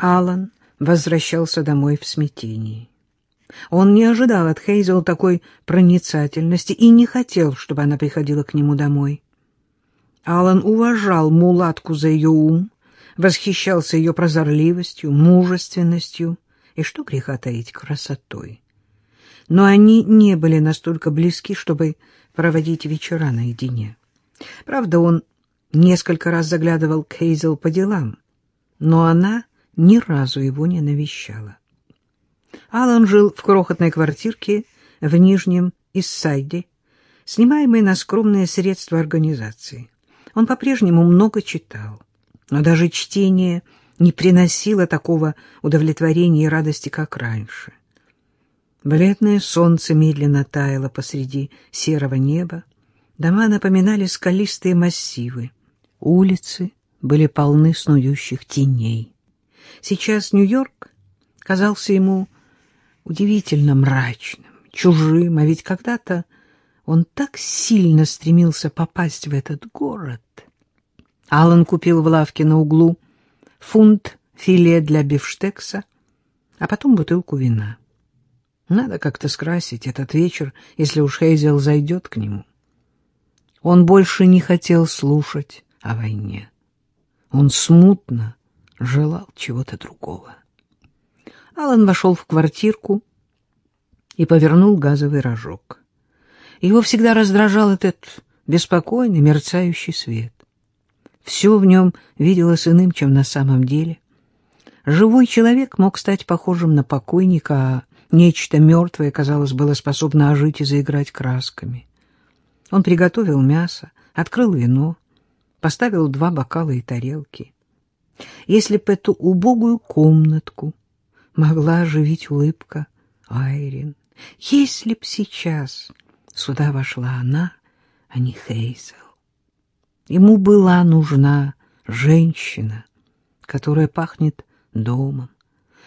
Алан возвращался домой в смятении. Он не ожидал от Хейзел такой проницательности и не хотел, чтобы она приходила к нему домой. Алан уважал мулатку за ее ум, восхищался ее прозорливостью, мужественностью и, что греха таить, красотой. Но они не были настолько близки, чтобы проводить вечера наедине. Правда, он несколько раз заглядывал к Хейзел по делам, но она ни разу его не навещала. Алан жил в крохотной квартирке в Нижнем Иссайде, снимаемой на скромные средства организации. Он по-прежнему много читал, но даже чтение не приносило такого удовлетворения и радости, как раньше. Бледное солнце медленно таяло посреди серого неба, дома напоминали скалистые массивы, улицы были полны снующих теней. Сейчас Нью-Йорк казался ему удивительно мрачным, чужим, а ведь когда-то он так сильно стремился попасть в этот город. Алан купил в лавке на углу фунт филе для бифштекса, а потом бутылку вина. Надо как-то скрасить этот вечер, если уж Хейзел зайдет к нему. Он больше не хотел слушать о войне. Он смутно желал чего-то другого. Алан вошел в квартирку и повернул газовый рожок. Его всегда раздражал этот беспокойный, мерцающий свет. Все в нем виделось иным, чем на самом деле. Живой человек мог стать похожим на покойника, а нечто мертвое, казалось, было способно ожить и заиграть красками. Он приготовил мясо, открыл вино, поставил два бокала и тарелки. Если б эту убогую комнатку могла оживить улыбка Айрин, если б сейчас сюда вошла она, а не Хейзел. Ему была нужна женщина, которая пахнет домом,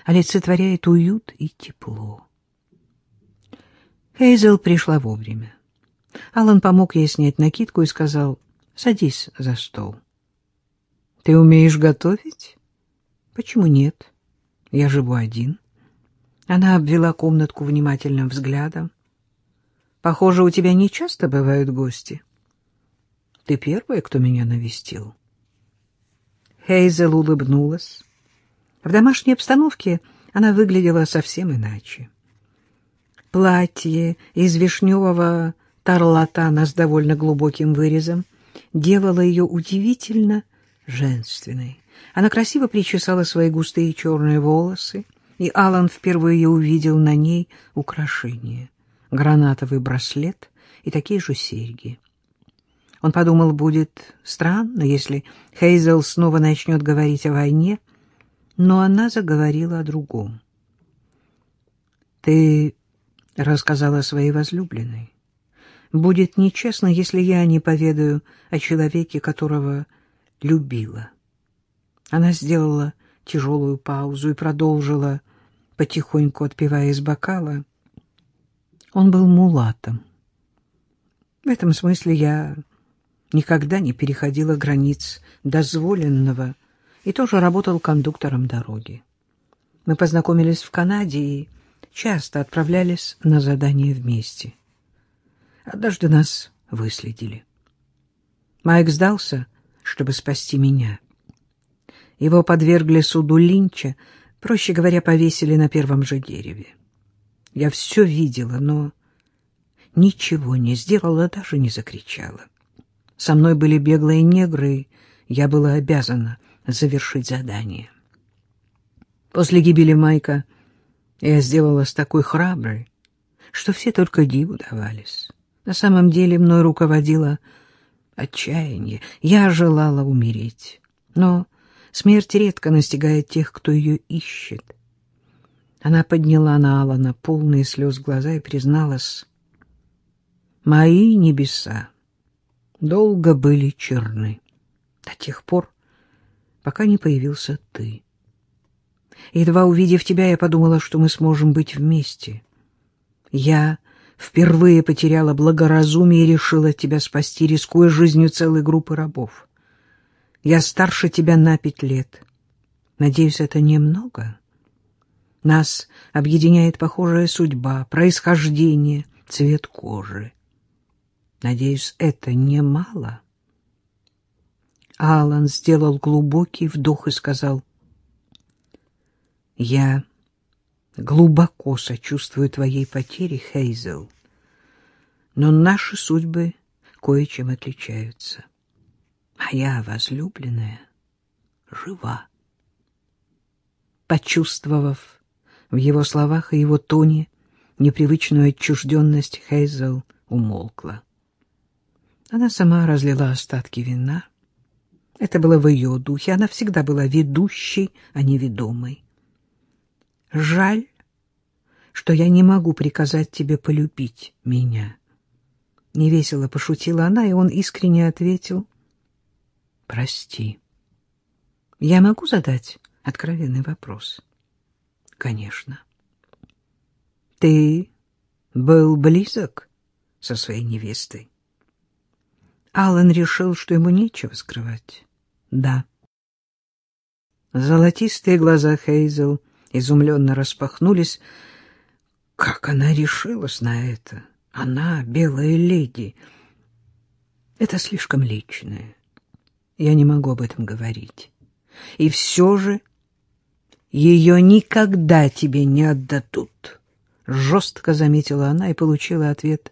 олицетворяет уют и тепло. Хейзел пришла вовремя. Алан помог ей снять накидку и сказал, «Садись за стол». «Ты умеешь готовить?» «Почему нет? Я живу один». Она обвела комнатку внимательным взглядом. «Похоже, у тебя не часто бывают гости. Ты первая, кто меня навестил». Хейзел улыбнулась. В домашней обстановке она выглядела совсем иначе. Платье из вишневого тарлатана с довольно глубоким вырезом делало ее удивительно женственной. Она красиво причесала свои густые черные волосы, и Алан впервые увидел на ней украшение — гранатовый браслет и такие же серьги. Он подумал, будет странно, если Хейзел снова начнет говорить о войне, но она заговорила о другом. «Ты рассказала о своей возлюбленной. Будет нечестно, если я не поведаю о человеке, которого любила». Она сделала тяжелую паузу и продолжила, потихоньку отпивая из бокала. Он был мулатом. В этом смысле я никогда не переходила границ дозволенного и тоже работал кондуктором дороги. Мы познакомились в Канаде и часто отправлялись на задания вместе. Однажды нас выследили. Майк сдался, чтобы спасти меня. Его подвергли суду Линча, проще говоря, повесили на первом же дереве. Я все видела, но ничего не сделала, даже не закричала. Со мной были беглые негры, и я была обязана завершить задание. После гибели Майка я сделалась такой храброй, что все только диву давались. На самом деле мной руководило отчаяние. Я желала умереть, но Смерть редко настигает тех, кто ее ищет. Она подняла на Алана полные слез глаза и призналась, «Мои небеса долго были черны, до тех пор, пока не появился ты. Едва увидев тебя, я подумала, что мы сможем быть вместе. Я впервые потеряла благоразумие и решила тебя спасти, рискуя жизнью целой группы рабов. Я старше тебя на пять лет. Надеюсь, это немного. Нас объединяет похожая судьба, происхождение, цвет кожи. Надеюсь, это немало. Алан сделал глубокий вдох и сказал, «Я глубоко сочувствую твоей потере, Хейзел, но наши судьбы кое-чем отличаются. Моя возлюбленная жива». Почувствовав в его словах и его тоне непривычную отчужденность, Хейзел умолкла. Она сама разлила остатки вина. Это было в ее духе. Она всегда была ведущей, а не ведомой. Жаль, что я не могу приказать тебе полюбить меня. Невесело пошутила она, и он искренне ответил. Прости. Я могу задать откровенный вопрос? Конечно. Ты был близок со своей невестой? Аллан решил, что ему нечего скрывать. Да. Золотистые глаза Хейзел изумленно распахнулись. Как она решилась на это? Она, белая леди. Это слишком личное. Я не могу об этом говорить. И все же ее никогда тебе не отдадут. Жестко заметила она и получила ответ.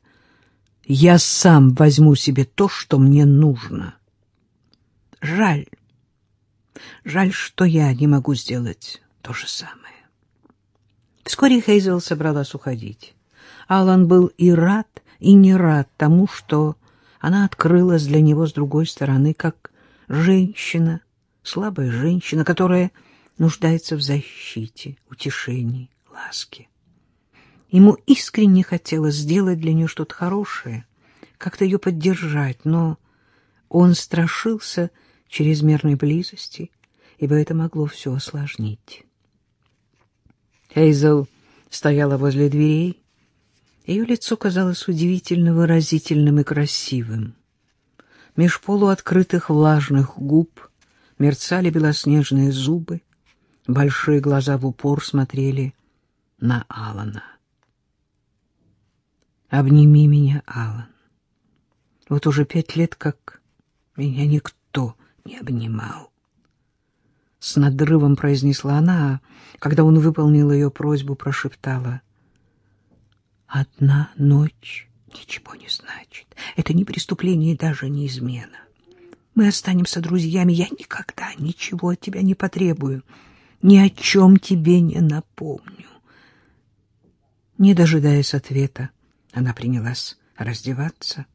Я сам возьму себе то, что мне нужно. Жаль. Жаль, что я не могу сделать то же самое. Вскоре Хейзел собралась уходить. Алан был и рад, и не рад тому, что она открылась для него с другой стороны, как женщина, слабая женщина, которая нуждается в защите, утешении, ласке. Ему искренне хотелось сделать для нее что-то хорошее, как-то ее поддержать, но он страшился чрезмерной близости, ибо это могло все осложнить. Хейзел стояла возле дверей. Ее лицо казалось удивительно выразительным и красивым. Меж полуоткрытых влажных губ мерцали белоснежные зубы, большие глаза в упор смотрели на Алана. «Обними меня, Алан. Вот уже пять лет, как меня никто не обнимал». С надрывом произнесла она, а когда он выполнил ее просьбу, прошептала. «Одна ночь ничего не значит. Это не преступление и даже не измена. Мы останемся друзьями. Я никогда ничего от тебя не потребую, ни о чем тебе не напомню». Не дожидаясь ответа, она принялась раздеваться.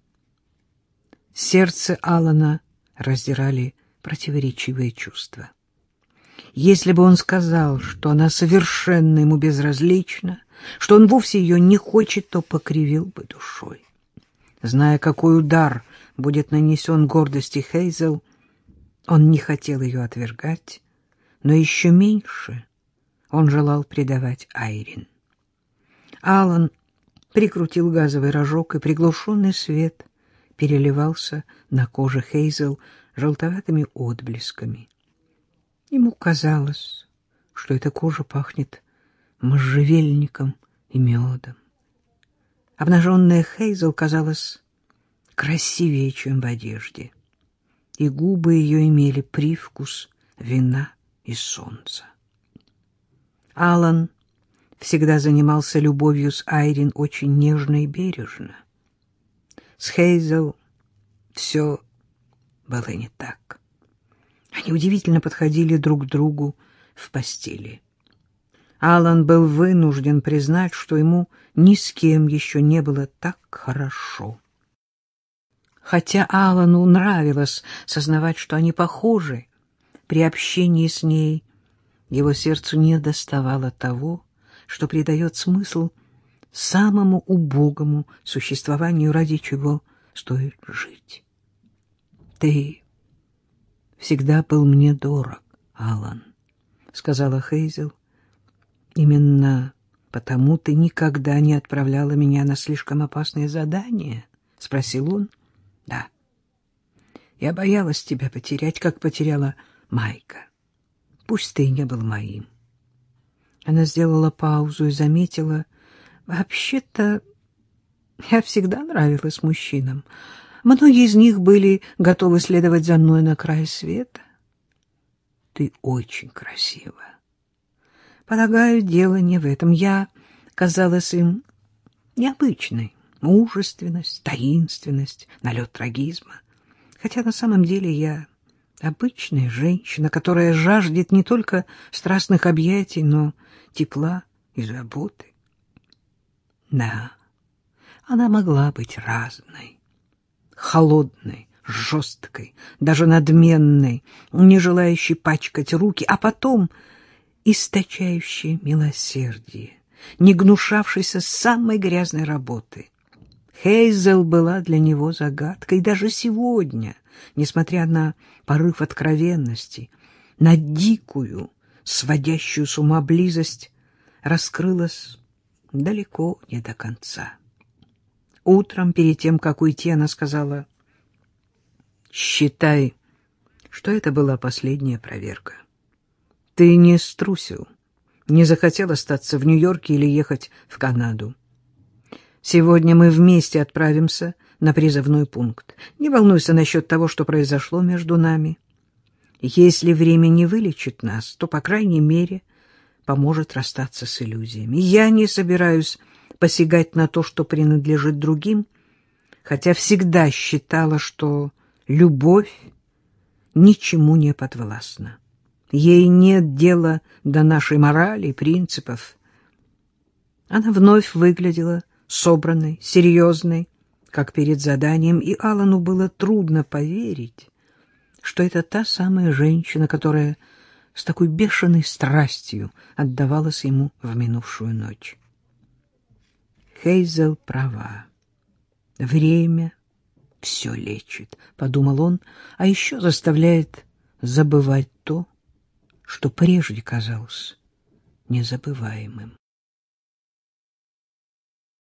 Сердце Алана раздирали противоречивые чувства. Если бы он сказал, что она совершенно ему безразлична, что он вовсе ее не хочет, то покривил бы душой. Зная, какой удар будет нанесен гордости Хейзел, он не хотел ее отвергать, но еще меньше он желал предавать Айрин. Алан прикрутил газовый рожок, и приглушенный свет переливался на коже Хейзел желтоватыми отблесками. Ему казалось, что эта кожа пахнет можжевельником и медом. Обнаженная Хейзел казалась красивее, чем в одежде, и губы ее имели привкус вина и солнца. Алан всегда занимался любовью с Айрин очень нежно и бережно. С Хейзел все было не так. Они удивительно подходили друг к другу в постели. Алан был вынужден признать, что ему ни с кем еще не было так хорошо. Хотя Алану нравилось сознавать, что они похожи, при общении с ней его сердцу не доставало того, что придает смысл самому убогому существованию, ради чего стоит жить. Ты всегда был мне дорог, Алан, сказала Хейзел. Именно потому ты никогда не отправляла меня на слишком опасные задания, спросил он. Да. Я боялась тебя потерять, как потеряла Майка. пусть ты не был моим. Она сделала паузу и заметила, вообще-то я всегда нравилась мужчинам. Многие из них были готовы следовать за мной на край света. Ты очень красива. Полагаю, дело не в этом. Я казалась им необычной. Мужественность, таинственность, налет трагизма. Хотя на самом деле я обычная женщина, которая жаждет не только страстных объятий, но тепла и заботы. Да, она могла быть разной, холодной, жесткой, даже надменной, не желающей пачкать руки, а потом источающей милосердие, не гнушавшейся самой грязной работы. Хейзел была для него загадкой даже сегодня, несмотря на порыв откровенности, на дикую, сводящую с ума близость, раскрылась далеко не до конца. Утром, перед тем, как уйти, она сказала, «Считай, что это была последняя проверка. Ты не струсил, не захотел остаться в Нью-Йорке или ехать в Канаду. Сегодня мы вместе отправимся на призывной пункт. Не волнуйся насчет того, что произошло между нами. Если время не вылечит нас, то, по крайней мере, поможет расстаться с иллюзиями. Я не собираюсь посягать на то, что принадлежит другим, хотя всегда считала, что любовь ничему не подвластна. Ей нет дела до нашей морали и принципов. Она вновь выглядела собранной, серьезной, как перед заданием, и Алану было трудно поверить, что это та самая женщина, которая с такой бешеной страстью отдавалась ему в минувшую ночь. Хейзел права. Время все лечит, — подумал он, — а еще заставляет забывать то, что прежде казалось незабываемым.